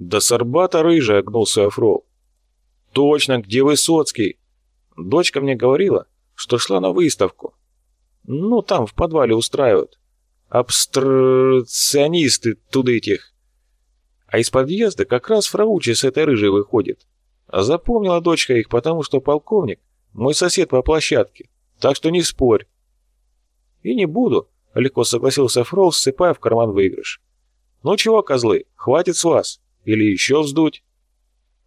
«Да с Арбата рыжая!» — огнулся Фрол. «Точно, где Высоцкий?» Дочка мне говорила, что шла на выставку. Ну, там, в подвале устраивают. Абстракционисты туда этих. А из подъезда как раз фраучи с этой рыжей выходит. Запомнила дочка их, потому что полковник — мой сосед по площадке. Так что не спорь. И не буду, — легко согласился Фрол, ссыпая в карман выигрыш. Ну чего, козлы, хватит с вас. Или еще вздуть?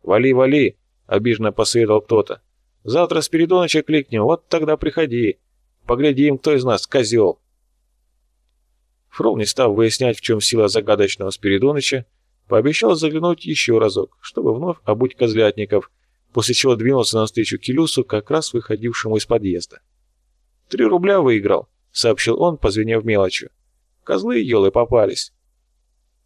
Вали, вали, — обиженно посоветовал кто-то. Завтра Спиридоныча кликнем, вот тогда приходи. Поглядим, кто из нас козел. Фрол, не став выяснять, в чем сила загадочного Спиридоныча, пообещал заглянуть еще разок, чтобы вновь обуть козлятников, после чего двинулся навстречу Келюсу, как раз выходившему из подъезда. «Три рубля выиграл», — сообщил он, позвенев мелочью. «Козлы елы попались».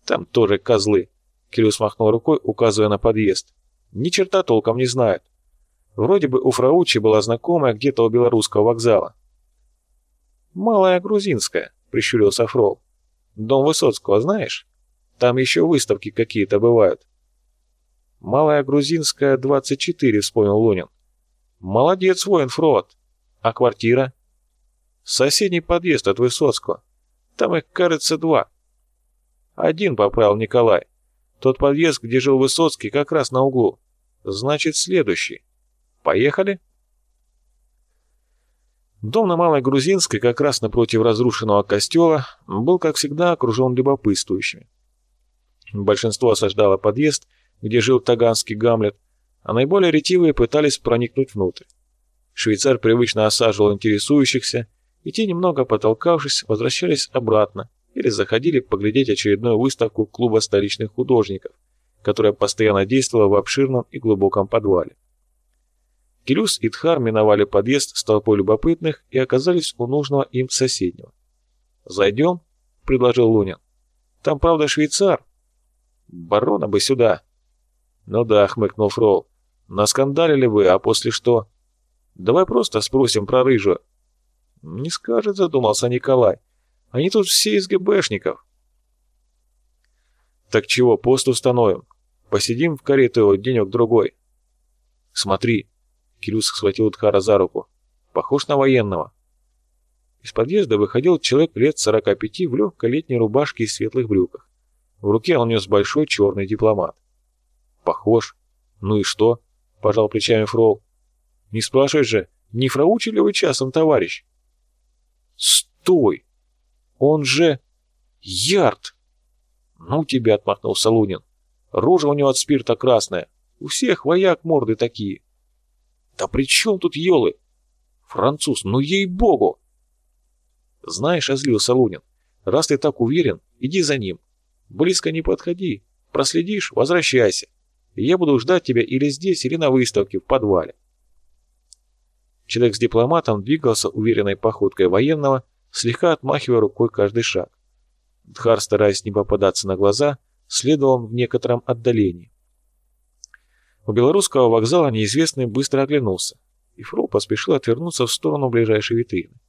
«Там тоже козлы», — Келюс махнул рукой, указывая на подъезд. «Ни черта толком не знают. Вроде бы у Фраучи была знакомая где-то у белорусского вокзала. «Малая грузинская», — прищурился Фрол. «Дом Высоцкого знаешь? Там еще выставки какие-то бывают». «Малая грузинская, 24», — вспомнил Лунин. «Молодец, воин Фрод. А квартира?» «Соседний подъезд от Высоцкого. Там их, кажется, два». «Один», — поправил Николай. «Тот подъезд, где жил Высоцкий, как раз на углу. Значит, следующий. Поехали?» Дом на Малой Грузинской, как раз напротив разрушенного костела, был, как всегда, окружен любопытствующими. Большинство осаждало подъезд, где жил таганский Гамлет, а наиболее ретивые пытались проникнуть внутрь. Швейцар привычно осаживал интересующихся, и те, немного потолкавшись, возвращались обратно или заходили поглядеть очередную выставку клуба столичных художников, которая постоянно действовала в обширном и глубоком подвале. Келюс и Тхар миновали подъезд с толпой любопытных и оказались у нужного им соседнего. «Зайдем?» — предложил Лунин. «Там, правда, швейцар. Барона бы сюда». «Ну да», — хмыкнул Фрол. «Наскандалили вы, а после что?» «Давай просто спросим про рыжую». «Не скажет», — задумался Николай. «Они тут все из ГБшников». «Так чего, пост установим? Посидим в карету денек-другой». «Смотри», Кирюс схватил Тхара за руку. «Похож на военного». Из подъезда выходил человек лет 45 в легкой летней рубашке и светлых брюках. В руке он нес большой черный дипломат. «Похож. Ну и что?» – пожал плечами Фрол. «Не спрашивай же, не фраучи ли вы часом, товарищ?» «Стой! Он же... Ярд!» «Ну тебя!» – отмахнулся Лунин. «Рожа у него от спирта красная. У всех вояк морды такие. «Да при чем тут елы?» «Француз, ну ей-богу!» «Знаешь, — озлился Лунин, — раз ты так уверен, иди за ним. Близко не подходи. Проследишь — возвращайся. Я буду ждать тебя или здесь, или на выставке, в подвале». Человек с дипломатом двигался уверенной походкой военного, слегка отмахивая рукой каждый шаг. Дхар, стараясь не попадаться на глаза, следовал в некотором отдалении. У белорусского вокзала неизвестный быстро оглянулся, и Фрол поспешил отвернуться в сторону ближайшей витрины.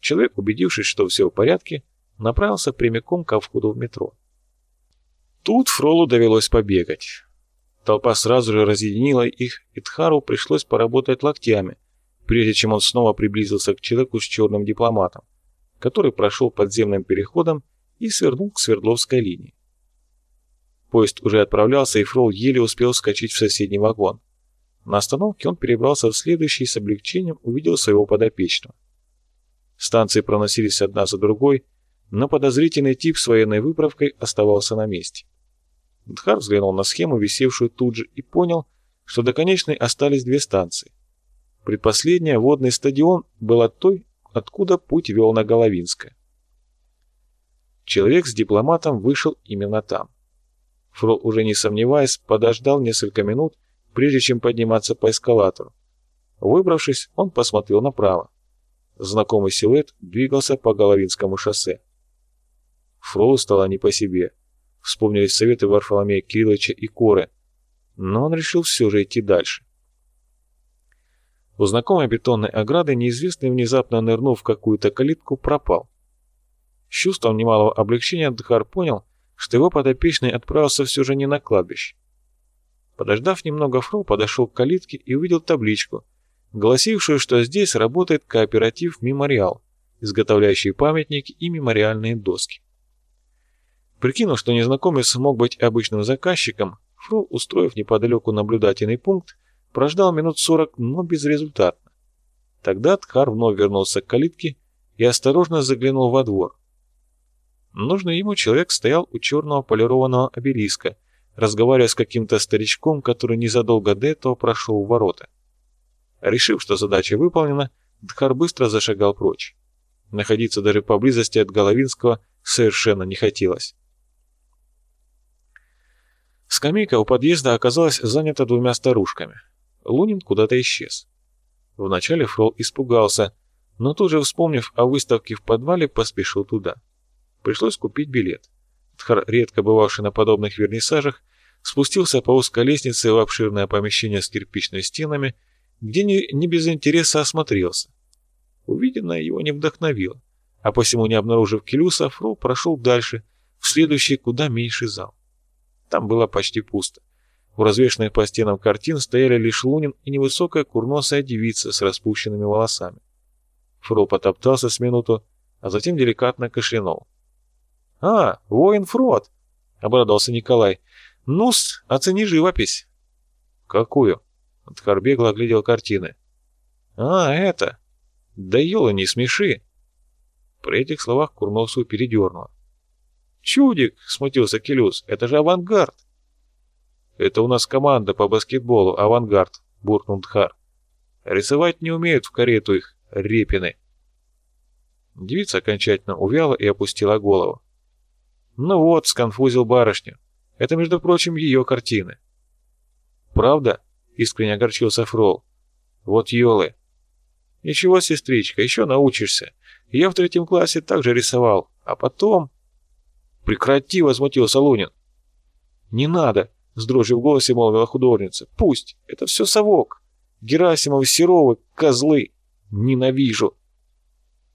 Человек, убедившись, что все в порядке, направился прямиком ко входу в метро. Тут Фролу довелось побегать. Толпа сразу же разъединила их, и Тхару пришлось поработать локтями, прежде чем он снова приблизился к человеку с черным дипломатом, который прошел подземным переходом и свернул к Свердловской линии. Поезд уже отправлялся, и Фрол еле успел вскочить в соседний вагон. На остановке он перебрался в следующий и с облегчением увидел своего подопечного. Станции проносились одна за другой, но подозрительный тип с военной выправкой оставался на месте. Дхар взглянул на схему, висевшую тут же, и понял, что до конечной остались две станции. Предпоследняя, водный стадион, была той, откуда путь вел на Головинское. Человек с дипломатом вышел именно там. Фрол, уже не сомневаясь, подождал несколько минут, прежде чем подниматься по эскалатору. Выбравшись, он посмотрел направо. Знакомый силуэт двигался по Головинскому шоссе. Фролу стало не по себе. Вспомнились советы Варфоломея Кирилловича и Коры, но он решил все же идти дальше. У знакомой бетонной ограды неизвестный, внезапно нырнув в какую-то калитку, пропал. С чувством немалого облегчения Дхар понял, что его подопечный отправился все же не на кладбище. Подождав немного, Фрол подошел к калитке и увидел табличку, гласившую, что здесь работает кооператив «Мемориал», изготовляющий памятники и мемориальные доски. Прикинув, что незнакомец мог быть обычным заказчиком, Фрол, устроив неподалеку наблюдательный пункт, прождал минут сорок, но безрезультатно. Тогда Тхар вновь вернулся к калитке и осторожно заглянул во двор. Нужный ему человек стоял у черного полированного обелиска, разговаривая с каким-то старичком, который незадолго до этого прошел в ворота. Решив, что задача выполнена, Дхар быстро зашагал прочь. Находиться даже поблизости от Головинского совершенно не хотелось. Скамейка у подъезда оказалась занята двумя старушками. Лунин куда-то исчез. Вначале Фрол испугался, но тут же, вспомнив о выставке в подвале, поспешил туда. Пришлось купить билет. Тхар, редко бывавший на подобных вернисажах, спустился по узкой лестнице в обширное помещение с кирпичными стенами, где не, не без интереса осмотрелся. Увиденное его не вдохновило, а посему, не обнаружив Келюса, Фрол прошел дальше, в следующий куда меньший зал. Там было почти пусто. У развешанных по стенам картин стояли лишь Лунин и невысокая курносая девица с распущенными волосами. Фрол потоптался с минуту, а затем деликатно кашлянул. «А, воин Фрод!» — обрадовался Николай. «Ну-с, оцени живопись». «Какую?» — бегло оглядел картины. «А, это! Да ёла, не смеши!» При этих словах Курносу передернуло. «Чудик!» — смутился Келюс. «Это же авангард!» «Это у нас команда по баскетболу, авангард», — буркнул Дхар. «Рисовать не умеют в карету их, репины». Девица окончательно увяла и опустила голову. «Ну вот», — сконфузил барышню. «Это, между прочим, ее картины». «Правда?» — искренне огорчился Фрол. «Вот елы». «Ничего, сестричка, еще научишься. Я в третьем классе также рисовал, а потом...» «Прекрати!» — возмутился Лунин. «Не надо!» — с дрожью в голосе молвила художница. «Пусть! Это все совок! Герасимовы, Серовы, козлы! Ненавижу!»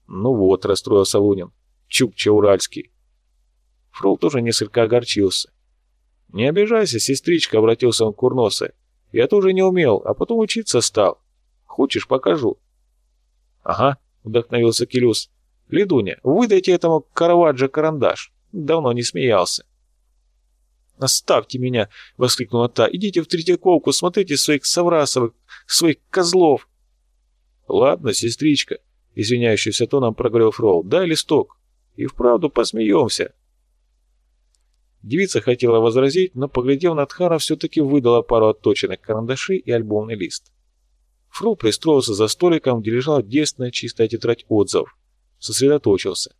«Ну вот», — расстроился Лунин. «Чукча уральский!» Фрол тоже несколько огорчился. «Не обижайся, сестричка», — обратился он к Курносе. «Я тоже не умел, а потом учиться стал. Хочешь, покажу?» «Ага», — вдохновился Келюс. «Ледуня, выдайте этому Караваджо карандаш». Давно не смеялся. «Оставьте меня!» — воскликнула та. «Идите в Третьяковку, смотрите своих соврасовых, своих козлов!» «Ладно, сестричка», — извиняющийся тоном проговорил Фрол, — «дай листок, и вправду посмеемся». Девица хотела возразить, но, поглядев на Тхара, все-таки выдала пару отточенных карандашей и альбомный лист. Фрол пристроился за столиком, где лежала действенная чистая тетрадь отзывов. Сосредоточился.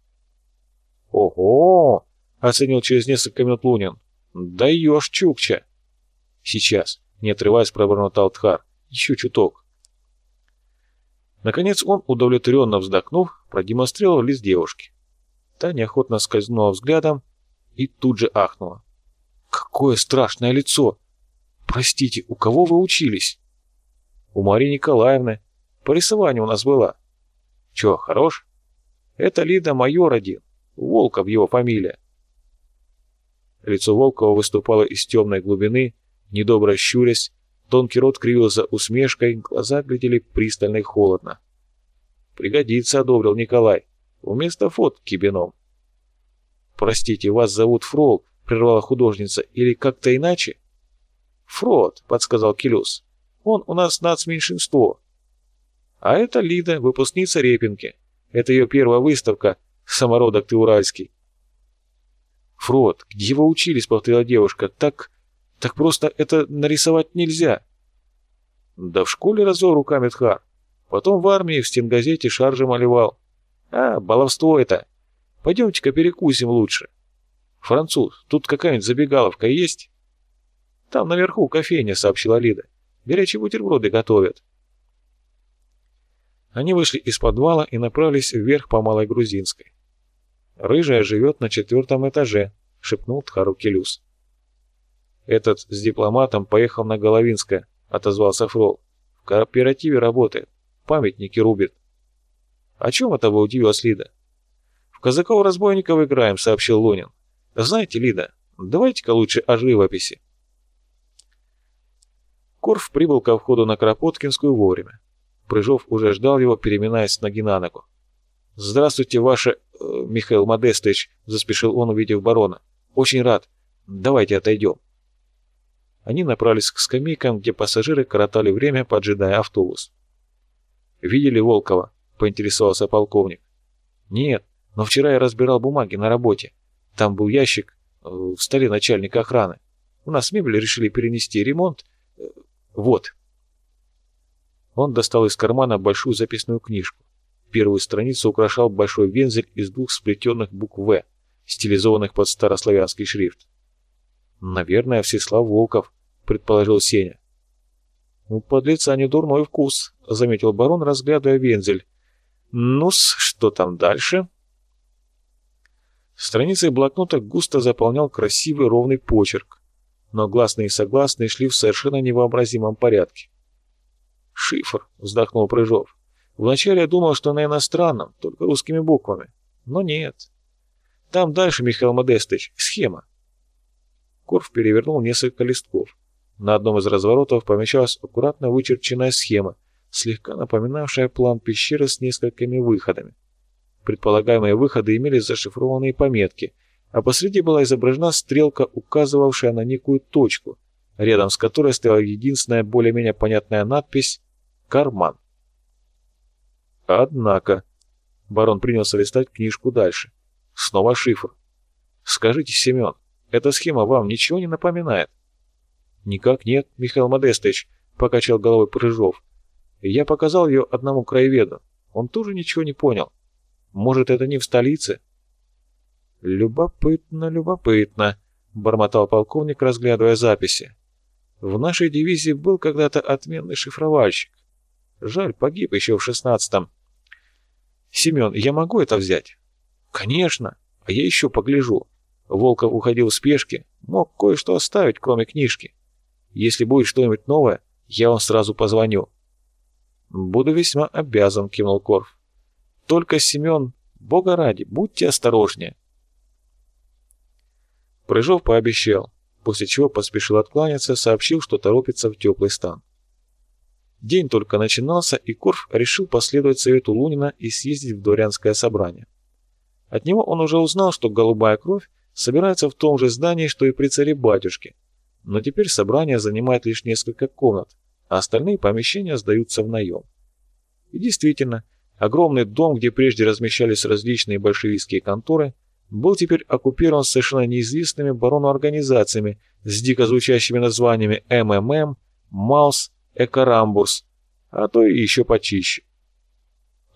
«Ого!» — оценил через несколько минут Лунин. «Даешь, Чукча!» «Сейчас!» — не отрываясь, пробормотал Тхар. «Еще чуток!» Наконец он, удовлетворенно вздохнув, продемонстрировал лист девушки. Та неохотно скользнула взглядом и тут же ахнула. «Какое страшное лицо! Простите, у кого вы учились?» «У Марии Николаевны. По рисованию у нас была». «Че, хорош?» «Это Лида майор один. Волков его фамилия. Лицо Волкова выступало из темной глубины, недобро щурясь, тонкий рот кривился усмешкой, глаза глядели пристально и холодно. «Пригодится», — одобрил Николай. «Вместо фотки бином». «Простите, вас зовут Фрол», — прервала художница, — «или как-то иначе?» «Фрод», — подсказал Келюс. «Он у нас нацменьшинство». «А это Лида, выпускница Репинки. Это ее первая выставка, самородок ты уральский. Фрод, где вы учились, повторила девушка, так, так просто это нарисовать нельзя. Да в школе разор руками Тхар. Потом в армии в стенгазете шаржи малевал. А, баловство это. Пойдемте-ка перекусим лучше. Француз, тут какая-нибудь забегаловка есть? Там наверху кофейня, сообщила Лида. Горячие бутерброды готовят. Они вышли из подвала и направились вверх по Малой Грузинской. «Рыжая живет на четвертом этаже», — шепнул Тхару Келюс. «Этот с дипломатом поехал на Головинское», — отозвался Фрол. «В кооперативе работает, памятники рубит». «О чем это вы удивилась Лида?» «В казаков-разбойников играем», — сообщил Лунин. Знаете, Лида, давайте-ка лучше о живописи. Корф прибыл ко входу на Кропоткинскую вовремя. Прыжов уже ждал его, переминаясь с ноги на ногу. «Здравствуйте, ваше... Э, Михаил Модестович», — заспешил он, увидев барона. «Очень рад. Давайте отойдем». Они направились к скамейкам, где пассажиры коротали время, поджидая автобус. «Видели Волкова?» — поинтересовался полковник. «Нет, но вчера я разбирал бумаги на работе. Там был ящик э, в столе начальника охраны. У нас мебель решили перенести ремонт, вот. Он достал из кармана большую записную книжку. Первую страницу украшал большой вензель из двух сплетенных букв «В», стилизованных под старославянский шрифт. «Наверное, Всеслав Волков», — предположил Сеня. «У подлеца не дурной вкус», — заметил барон, разглядывая вензель. «Ну-с, что там дальше?» Страницы блокнота густо заполнял красивый ровный почерк но гласные и согласные шли в совершенно невообразимом порядке. «Шифр», — вздохнул Прыжов. «Вначале я думал, что на иностранном, только русскими буквами. Но нет. Там дальше, Михаил Модестович, схема». Корф перевернул несколько листков. На одном из разворотов помещалась аккуратно вычерченная схема, слегка напоминавшая план пещеры с несколькими выходами. Предполагаемые выходы имели зашифрованные пометки — а посреди была изображена стрелка, указывавшая на некую точку, рядом с которой стояла единственная более-менее понятная надпись «Карман». Однако, барон принялся листать книжку дальше. Снова шифр. «Скажите, Семен, эта схема вам ничего не напоминает?» «Никак нет, Михаил Модестович», — покачал головой Прыжов. «Я показал ее одному краеведу. Он тоже ничего не понял. Может, это не в столице?» «Любопытно, любопытно», — бормотал полковник, разглядывая записи. «В нашей дивизии был когда-то отменный шифровальщик. Жаль, погиб еще в шестнадцатом. Семен, я могу это взять?» «Конечно, а я еще погляжу». Волков уходил в спешке, мог кое-что оставить, кроме книжки. «Если будет что-нибудь новое, я вам сразу позвоню». «Буду весьма обязан», — кивнул Корф. «Только, Семен, бога ради, будьте осторожнее». Прыжов пообещал, после чего поспешил откланяться, сообщил, что торопится в теплый стан. День только начинался, и Корф решил последовать совету Лунина и съездить в дворянское собрание. От него он уже узнал, что голубая кровь собирается в том же здании, что и при царе-батюшке, но теперь собрание занимает лишь несколько комнат, а остальные помещения сдаются в наем. И действительно, огромный дом, где прежде размещались различные большевистские конторы, был теперь оккупирован совершенно неизвестными барону организациями с дико звучащими названиями МММ, МАУС, Экарамбурс, а то и еще почище.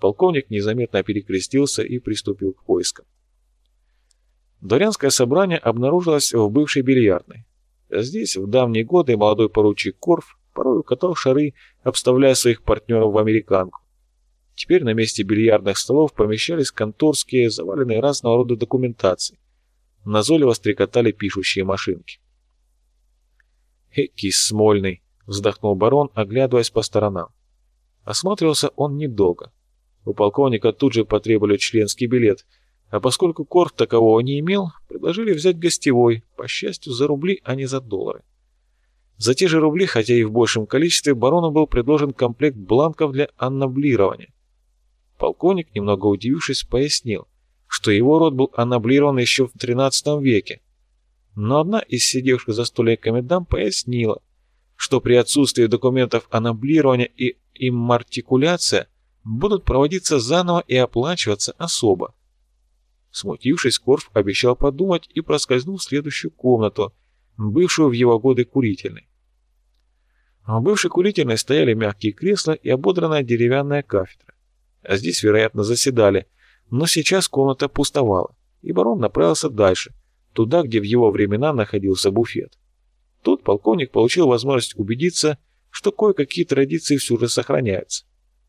Полковник незаметно перекрестился и приступил к поискам. Дворянское собрание обнаружилось в бывшей бильярдной. Здесь в давние годы молодой поручик Корф порой катал шары, обставляя своих партнеров в американку. Теперь на месте бильярдных столов помещались конторские, заваленные разного рода документации. Назойливо стрекотали пишущие машинки. «Экий Смольный!» — вздохнул барон, оглядываясь по сторонам. Осматривался он недолго. У полковника тут же потребовали членский билет, а поскольку Корф такового не имел, предложили взять гостевой, по счастью, за рубли, а не за доллары. За те же рубли, хотя и в большем количестве, барону был предложен комплект бланков для аннаблирования. Полковник, немного удивившись, пояснил, что его род был анаблирован еще в XIII веке. Но одна из сидевших за столиками дам пояснила, что при отсутствии документов анаблирования и иммартикуляция будут проводиться заново и оплачиваться особо. Смутившись, Корф обещал подумать и проскользнул в следующую комнату, бывшую в его годы курительной. В бывшей курительной стояли мягкие кресла и ободранная деревянная кафедра здесь, вероятно, заседали. Но сейчас комната пустовала, и барон направился дальше, туда, где в его времена находился буфет. Тут полковник получил возможность убедиться, что кое-какие традиции все же сохраняются.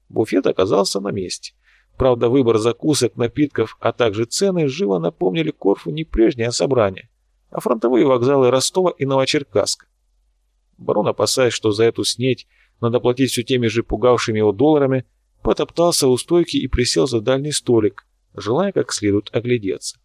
Буфет оказался на месте. Правда, выбор закусок, напитков, а также цены живо напомнили Корфу не прежнее собрание, а фронтовые вокзалы Ростова и Новочеркасска. Барон, опасаясь, что за эту снеть надо платить все теми же пугавшими его долларами, потоптался у стойки и присел за дальний столик, желая как следует оглядеться.